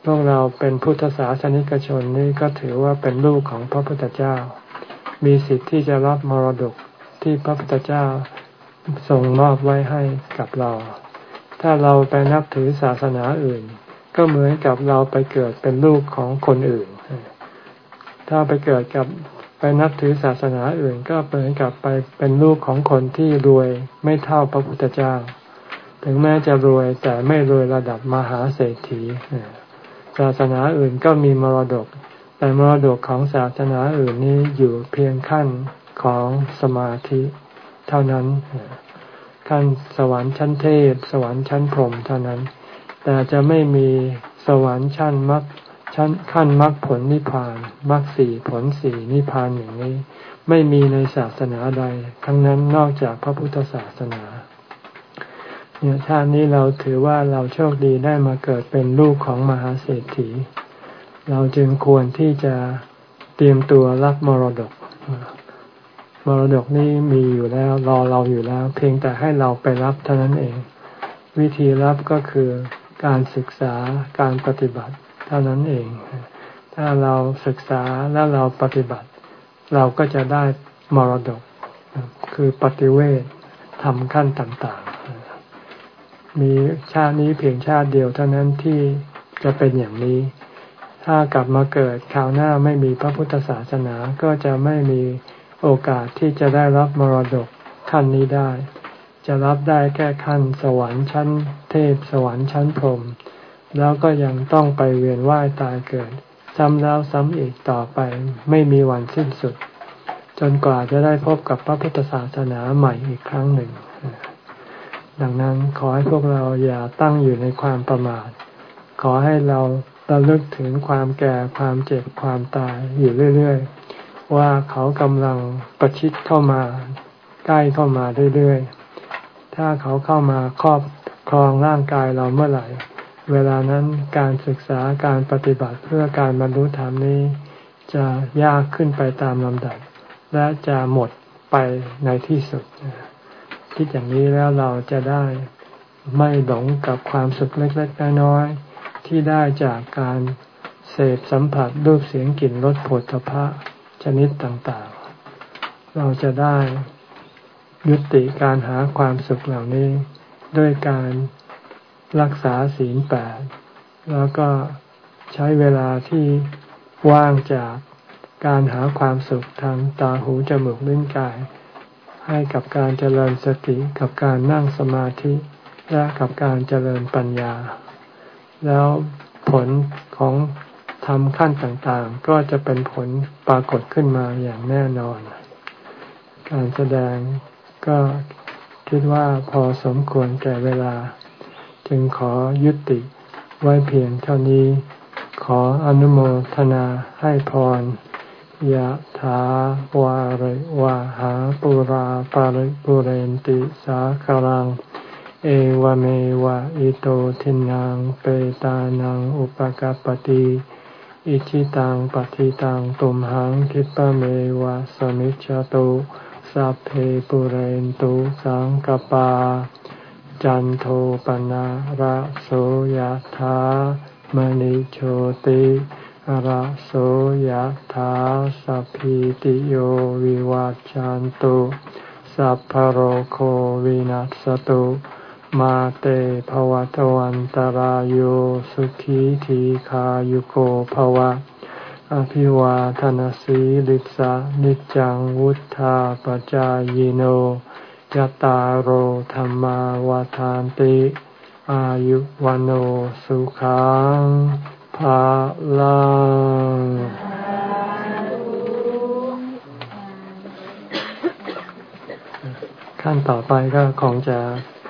พวกเราเป็นพุทธศาสนิกชนนี่ก็ถือว่าเป็นลูกของพระพุทธเจ้า มีสิทธิ์ที่จะรับมรดกที่พระพุทธเจ้า ส่งมอบไว้ให้กับเรา ถ้าเราไปนับถือศาสนาอื่น ก็เหมือนกับเราไปเกิดเป็นลูกของคนอื่น ถ้าไปเกิดกับไปนับถือศาสนาอื่น ก็เหมือนกับไปเป็นลูกของคนที่รวยไม่เท่าพระพุทธเจ้า ถึงแม้จะรวยแต่ไม่รวยระดับมหาเศรษฐีศาสนาอื่นก็มีมรดก แต่มรดกของศาสนาอื่นนี้อยู่เพียงขั้นของสมาธิ เท่านั้น ขั้นสวรรค์ชั้นเทพ สวรรค์ชั้นพรหมเท่านั้น แต่จะไม่มีสวรรค์ชั้นมรรคชั้นขั้นมรรคผลนิพพานมรรคสี่ผลสี่นิพพานอย่างนี้ ไม่มีในศาสนาใด ทั้งนั้นนอกจากพระพุทธศาสนาเนี่ยชาตินี้เราถือว่าเราโชคดีได้มาเกิดเป็นลูกของมหาเศรษฐี เราจึงควรที่จะเตรียมตัวรับมรดก มรดกนี้มีอยู่แล้ว รอเราอยู่แล้ว เพียงแต่ให้เราไปรับเท่านั้นเอง วิธีรับก็คือการศึกษาการปฏิบัติเท่านั้นเอง ถ้าเราศึกษาแล้วเราปฏิบัติ เราก็จะได้มรดก คือปฏิเวททำขั้นต่างๆ มีชาตินี้เพียงชาติเดียวเท่านั้นที่จะเป็นอย่างนี้ ถ้ากลับมาเกิดคราวหน้าไม่มีพระพุทธศาสนาก็จะไม่มี โอกาสที่จะได้รับมรดกขั้นนี้ได้ จะรับได้แค่ขั้นสวรรค์ชั้น เทพสวรรค์ชั้นพรหมแล้วก็ยังต้องไปเวียนว่ายตายเกิด ซ้ำแล้วซ้ำอีกต่อไปไม่มีวันสิ้นสุด จนกว่าจะได้พบกับพระพุทธศาสนาใหม่อีกครั้งหนึ่ง ดังนั้นขอให้พวกเราอย่าตั้งอยู่ในความประมาท ขอให้เราระลึกถึงความแก่ความเจ็บความตายอยู่เรื่อย ๆ ว่าเขากำลังประชิดเข้ามาใกล้เข้ามาเรื่อยๆ ถ้าเขาเข้ามาครอบครองร่างกายเราเมื่อไหร่ เวลานั้นการศึกษาการปฏิบัติเพื่อการบรรลุธรรมนี้ จะยากขึ้นไปตามลำดับ และจะหมดไปในที่สุด คิดอย่างนี้แล้วเราจะได้ไม่หลงกับความสุขเล็กๆน้อยๆที่ได้จากการเสพสัมผัสรูปเสียงกลิ่นรสผลพระ นิดต่างๆ เราจะได้ยุติการหาความสุขเหล่านี้ ด้วยการรักษาศีลแปดแล้วก็ใช้เวลาที่ว่างจากการหาความสุขทางตาหูจมูกลิ้นกาย ให้กับการเจริญสติกับการนั่งสมาธิ และกับการเจริญปัญญา แล้วผลของ ทำขั้นต่างๆ ก็จะเป็นผลปรากฏขึ้นมาอย่างแน่นอน การแสดงก็คิดว่าพอสมควรแก่เวลา จึงขอยุติไว้เพียงเท่านี้ ขออนุโมทนาให้พรยะถาวาริวาหาปุราปาริปุเรนติสาคารัง เอวเมวะอิโตทินังเปตานังอุปกปติ อิชิตังปฏิตังตุมหังคิปะเมวะสมิจจตุสัพเพปุเรนตุสังกปา จันโทปนะระโสยธามณิโชติระโสยธาสัพพิติโยวิวัจจันตุสัพพโรโควินัสตุ มาเตภวะตวันตารโยสุขีทีขายุโกภวะ อภิวาทนสีลิสานิจังวุธาปจายโนยตาโอธรรมาวาทานติ อายุวันโอสุขังภาลังขั้นต่อไปก็คงจะ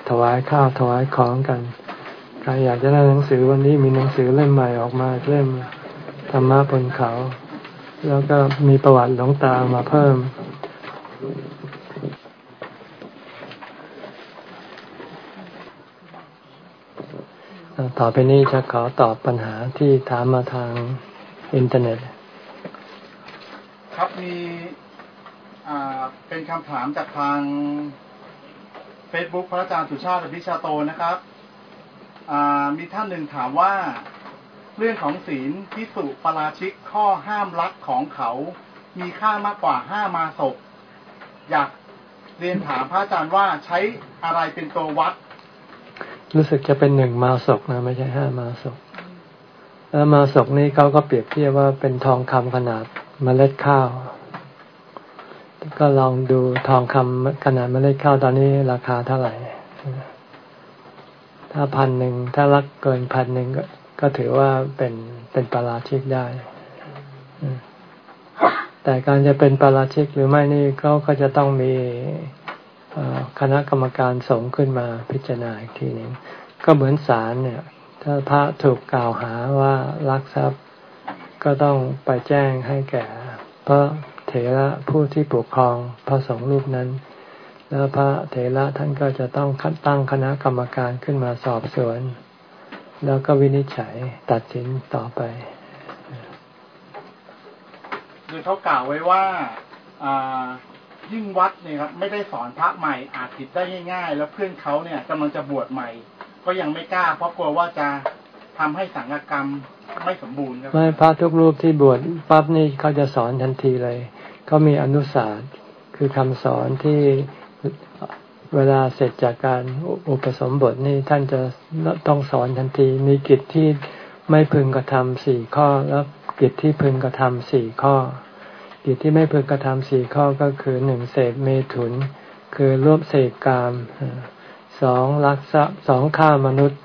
ถวายข้าวถวายของกันใครอยากจะได้หนังสือวันนี้มีหนังสือเล่มใหม่ออกมาเล่มธรรมะบนเขา แล้วก็มีประวัติหลวงตามาเพิ่ม ต่อไปนี้จะขอตอบปัญหาที่ถามมาทางอินเทอร์เน็ต ครับมีเป็นคำถามจากทาง เฟซบุ๊กพระอาจารย์สุชาติพิชาโตนะครับมีท่านหนึ่งถามว่า เรื่องของศีลพิสุปราชิกข้อห้ามลักของเขา มีค่ามากกว่าห้ามาศกอยากเรียนถามพระอาจารย์ว่าใช้อะไรเป็นตัววัด รู้สึกจะเป็นหนึ่งมาศกนะ ไม่ใช่ห้ามาศกแล้วมาศกนี้เขาก็เปรียบเทียบว่าเป็นทองคำขนาดเมล็ดข้าว ก็ลองดูทองคำขนาดเมล็ดข้าวตอนนี้ราคาเท่าไหร่ ถ้าพันหนึ่งถ้ารักเกินพันหนึ่งก็ถือว่าเป็นเป็นปาราชิกได้ แต่การจะเป็นปาราชิกหรือไม่นี่เขาก็จะต้องมีคณะกรรมการสงฆ์ขึ้นมาพิจารณาอีกทีหนึ่งก็เหมือนศาลเนี่ย ถ้าพระถูกกล่าวหาว่าลักทรัพย์ก็ต้องไปแจ้งให้แก่พระ เถระผู้ที่ปกครองพระสงฆ์รูปนั้น แล้วพระเถระท่านก็จะต้องคัดตั้งคณะกรรมการขึ้นมาสอบสวน แล้วก็วินิจฉัยตัดสินต่อไปคือเขากล่าวไว้ว่ายิ่งวัดเนี่ยครับไม่ได้สอนพระใหม่อาจผิดได้ง่าย ๆ แล้วเพื่อนเขาเนี่ยกำลังจะบวชใหม่ ก็ยังไม่กล้า เพราะกลัวว่าจะทำให้สังฆกรรมไม่สมบูรณ์ครับไม่พระทุกรูปที่บวชปั๊บนี่เขาจะสอนทันทีเลย เขามีอนุสาสคือคำสอนที่เวลาเสร็จจากการอุปสมบทนี่ท่านจะต้องสอนทันทีมีกิจที่ไม่พึงกระทำสี่ข้อ แล้วกิจที่พึงกระทำสี่ข้อ กิจที่ไม่พึงกระทำสี่ข้อก็คือหนึ่งเสพเมถุน คือรวบเสพกามสองลักทรัพย์สองฆ่ามนุษย์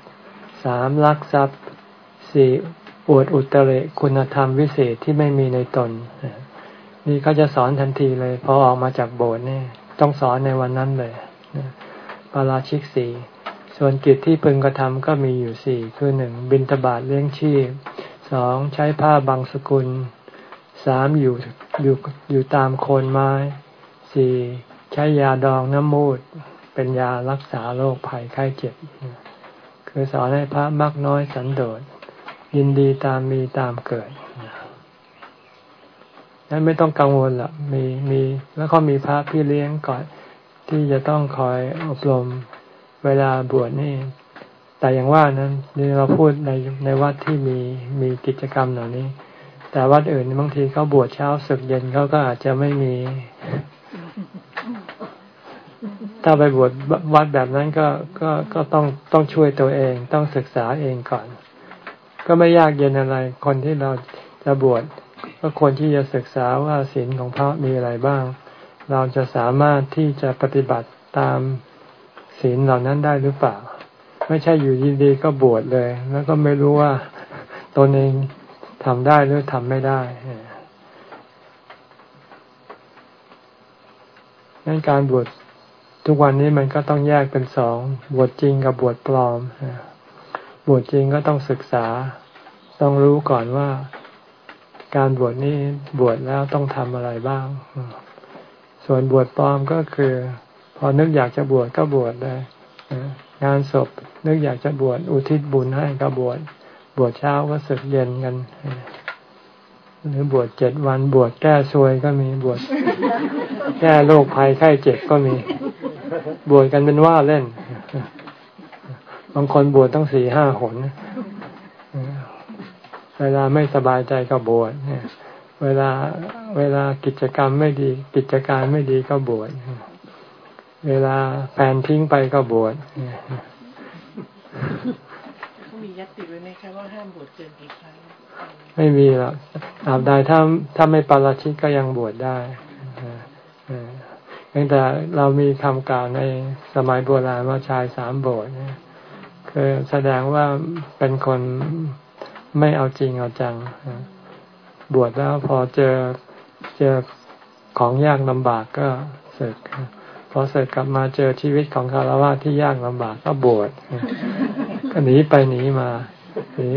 สามลักทรัพย์สี่อวดอุตริคุณธรรมวิเศษที่ไม่มีในตน นี่เขาจะสอนทันทีเลยพอออกมาจากโบสถ์นี่ต้องสอนในวันนั้นเลยปาราชิกสี่ส่วนกิจที่พึงกระทำก็มีอยู่สี่คือหนึ่งบินตบาทเลี้ยงชีพสองใช้ผ้าบางสกุลสามอยู่อยู่อยู่ตามโคนไม้สี่ใช้ยาดองน้ำมูด เป็นยารักษาโรคภัยไข้เจ็บ คือสอนให้พระมักน้อยสันโดษยินดีตามมีตามเกิด นั้นไม่ต้องกังวลละมีมีแล้วก็มีพระพี่เลี้ยงก่อนที่จะต้องคอยอบรมเวลาบวชนี่ แต่อย่างว่านั้นนี่เราพูดในในวัดที่มีมีกิจกรรมเหล่านี้ แต่วัดอื่นบางทีเขาบวชเช้าสึกเย็นเขาก็อาจจะไม่มี ถ้าไปบวชวัดแบบนั้นก็ก็ก็ต้องต้องช่วยตัวเอง ต้องศึกษาเองก่อน ก็ไม่ยากเย็นอะไร คนที่เราจะบวช ก็ควรที่จะศึกษาว่าศีลของพระมีอะไรบ้าง เราจะสามารถที่จะปฏิบัติตามศีลเหล่านั้นได้หรือเปล่า ไม่ใช่อยู่ดีๆก็บวชเลย แล้วก็ไม่รู้ว่าตนเองทำได้หรือทำไม่ได้งั้นการบวชทุกวันนี้มันก็ต้องแยกเป็นสองบวชจริงกับบวชปลอมบวชจริงก็ต้องศึกษา ต้องรู้ก่อนว่า การบวชนี้บวชแล้วต้องทำอะไรบ้าง ส่วนบวชปลอมก็คือ พอนึกอยากจะบวชก็บวชได้งานศพนึกอยากจะบวชอุทิศบุญให้ก็บวชบวชเช้าก็สึกเย็นกัน หรือบวชเจ็ดวันบวชแก้ซวยก็มีบวชแก้โรคภัยไข้เจ็บก็มี บวชกันเป็นว่าเล่น บางคนบวชต้องสี่ห้าหน เวลาไม่สบายใจก็บวชเวลาเวลากิจกรรมไม่ดี กิจการไม่ดีก็บวชเวลาแฟนทิ้งไปก็บวชเขามียัตติไว้ไหมคะว่าห้ามบวชเกินกี่ครั้งไม่มีหรอกอาบใดถ้าถ้าไม่ปาราชิกก็ยังบวชได้เพียงแต่เรามีคำกล่าวในสมัยโบราณว่าชายสามโบสถ์คือแสดงว่าเป็นคน ไม่เอาจริงเอาจัง บวชแล้วพอเจอเจอของยากลำบากก็เสร็จพอเสร็จกลับมาเจอชีวิตของคารวะที่ยากลำบากก็บวชก็หนีไปหนีมาหนี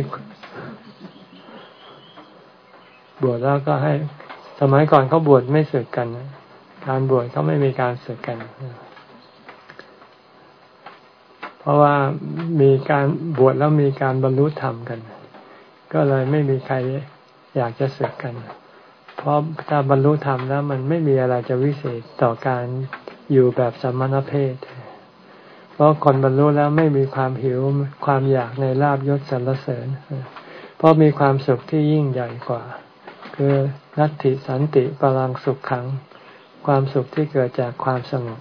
บวชแล้วก็ให้ สมัยก่อนเขาบวชไม่สึกกันการบวชเขาไม่มีการสึกกัน เพราะว่ามีการบวชแล้วมีการบรรลุธรรมกัน ก็เลยไม่มีใครอยากจะสึกกัน เพราะถ้าบรรลุธรรมแล้ว มันไม่มีอะไรจะวิเศษต่อการอยู่แบบสมณเพศ เพราะคนบรรลุแล้วไม่มีความหิวความอยากในลาบยศสรรเสริญ เพราะมีความสุขที่ยิ่งใหญ่กว่า คือนัตติสันติปรังสุขขัง ความสุขที่เกิดจากความสงบ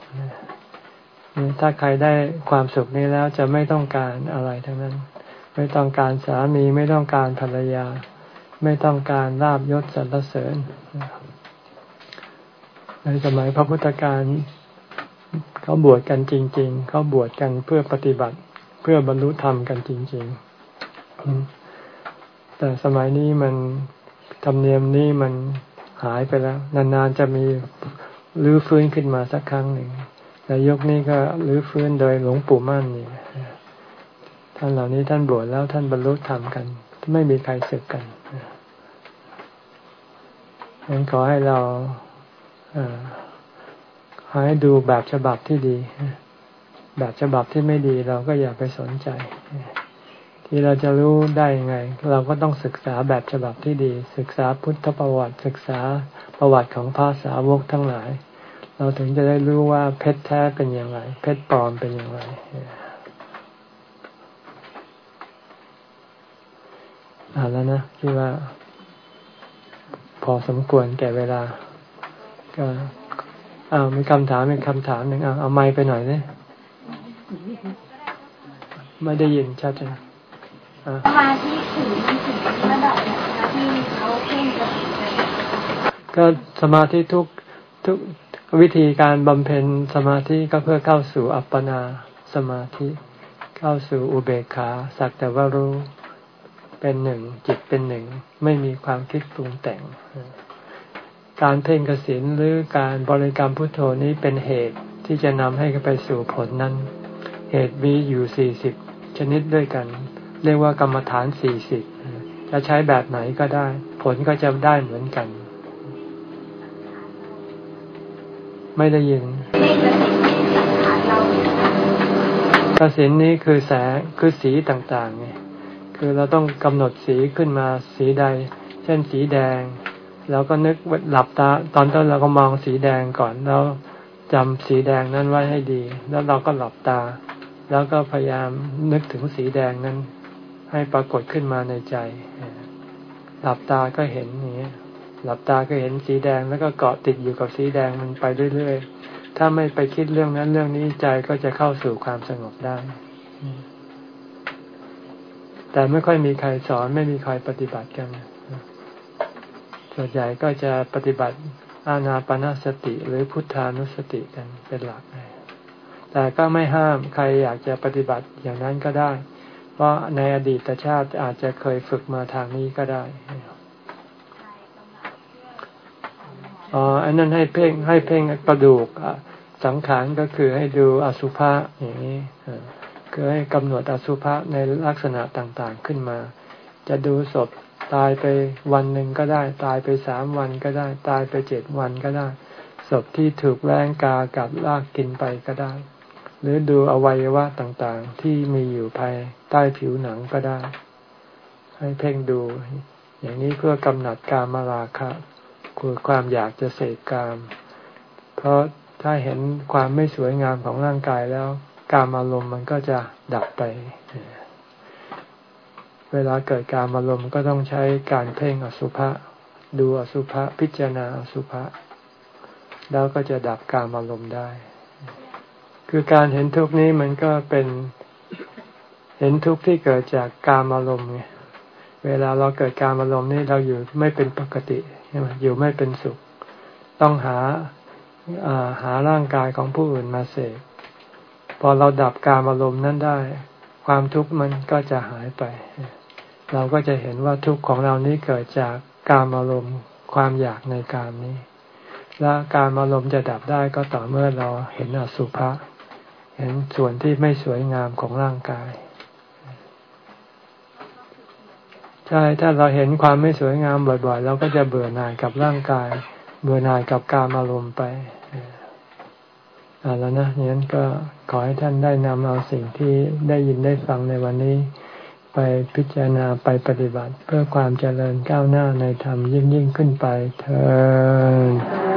ถ้าใครได้ความสุขนี้แล้วจะไม่ต้องการอะไรทั้งนั้น ไม่ต้องการสามีไม่ต้องการภรรยา ไม่ต้องการลาบยศสรรเสริญ ในสมัยพระพุทธการเขาบวชกันจริง ๆ เขาบวชกันเพื่อปฏิบัติเพื่อบรรลุธรรมกันจริง ๆ แต่สมัยนี้มันธรรมเนียมนี้มันหายไปแล้ว นานๆจะมีรื้อฟื้นขึ้นมาสักครั้งหนึ่งแต่ยกนี้ก็รื้อฟื้นโดยหลวงปู่มั่นนี่ ท่านเหล่านี้ท่านบวชแล้วท่านบรรลุธรรมกัน ไม่มีใครศึกกันฉะนั้นขอให้เราขอให้ดูแบบฉบับที่ดี แบบฉบับที่ไม่ดีเราก็อย่าไปสนใจ ที่เราจะรู้ได้ยังไง เราก็ต้องศึกษาแบบฉบับที่ดี ศึกษาพุทธประวัติ ศึกษาประวัติของภาษาวกทั้งหลาย เราถึงจะได้รู้ว่าเพชรแท้เป็นอย่างไร เพชรปลอมเป็นอย่างไร อ่านแล้วนะคิดว่า พอสมควรแก่เวลา ก็อ้าวมีคำถามมีคำถามหนึ่งเอาเอาไม้ไปหน่อยเนี่ยไม่ได้ยินชัดเลยสมาธิถึงถึงระดับที่เขาเพ่งจะก็สมาธิทุกทุกวิธีการบำเพ็ญสมาธิก็เพื่อเข้าสู่อัปปนาสมาธิ เข้าสู่อุเบกขาสักแต่ว่ารู้ เป็นหนึ่ง จิตเป็นหนึ่ง ไม่มีความคิดปรุงแต่ง การเพ่งกสินหรือการบริกรรมพุทโธนี้เป็นเหตุที่จะนำให้ไปสู่ผลนั้น เหตุมีอยู่สี่สิบชนิดด้วยกัน เรียกว่ากรรมฐานสี่สิบจะใช้แบบไหนก็ได้ ผลก็จะได้เหมือนกัน ไม่ได้ยินกสินนี้คือแสงคือสีต่างๆไง คือเราต้องกำหนดสีขึ้นมาสีใด เช่นสีแดงเราก็นึกหลับตา ตอนต้นเราก็มองสีแดงก่อนแล้วจำสีแดงนั้นไว้ให้ดี แล้วเราก็หลับตา แล้วก็พยายามนึกถึงสีแดงนั้น ให้ปรากฏขึ้นมาในใจ หลับตาก็เห็นอย่างนี้หลับตาก็เห็นสีแดงแล้วก็เกาะติดอยู่กับสีแดงมันไปเรื่อยๆถ้าไม่ไปคิดเรื่องนั้นเรื่องนี้ใจก็จะเข้าสู่ความสงบได้ แต่ไม่ค่อยมีใครสอนไม่มีใครปฏิบัติกันส่วนใหญ่ก็จะปฏิบัติอานาปนาสติหรือพุทธานุสติกันเป็นหลักแต่ก็ไม่ห้ามใครอยากจะปฏิบัติอย่างนั้นก็ได้ เพราะในอดีตชาติอาจจะเคยฝึกมาทางนี้ก็ได้อ๋ออันนั้นให้เพ่งให้เพ่งกระดูกสังขารก็คือให้ดูอสุภะอย่างนี้ คือให้กำหนดอสุภะในลักษณะต่างๆขึ้นมา จะดูศพตายไปวันหนึ่งก็ได้ ตายไปสามวันก็ได้ ตายไปเจ็ดวันก็ได้ ศพที่ถูกแรงกากับลากกินไปก็ได้ หรือดูอวัยวะต่างๆ ที่มีอยู่ภายใต้ผิวหนังก็ได้ ให้เพ่งดู อย่างนี้เพื่อกำหนัดกามราคะคือความอยากจะเสกกาม เพราะถ้าเห็นความไม่สวยงามของร่างกายแล้ว กามอารมณ์มันก็จะดับไป เวลาเกิดการอารมณ์ก็ต้องใช้การเพ่งอสุภะดูอสุภะพิจารณาอสุภะแล้วก็จะดับการอารมณ์ได้ คือการเห็นทุกข์นี้มันก็เป็นเห็นทุกข์ที่เกิดจากการอารมณ์ไงเวลาเราเกิดการอารมณ์นี้เราอยู่ไม่เป็นปกติใช่ไหมอยู่ไม่เป็นสุข ต้องหาหาร่างกายของผู้อื่นมาเสก พอเราดับการอารมณ์นั้นได้ ความทุกข์มันก็จะหายไป เราก็จะเห็นว่าทุกข์ของเรานี้เกิดจากการอารมณ์ความอยากในการนี้ และการอารมณ์จะดับได้ก็ต่อเมื่อเราเห็นอสุภะเห็นส่วนที่ไม่สวยงามของร่างกาย ใช่ถ้าเราเห็นความไม่สวยงามบ่อยๆเราก็จะเบื่อหน่ายกับร่างกาย เบื่อหน่ายกับการอารมณ์ไปอ่าแล้วนะงั้นก็ ขอให้ท่านได้นำเอาสิ่งที่ได้ยินได้ฟังในวันนี้ ไปพิจารณาไปปฏิบัติ เพื่อความเจริญก้าวหน้าในธรรมยิ่งยิ่งขึ้นไปเธอ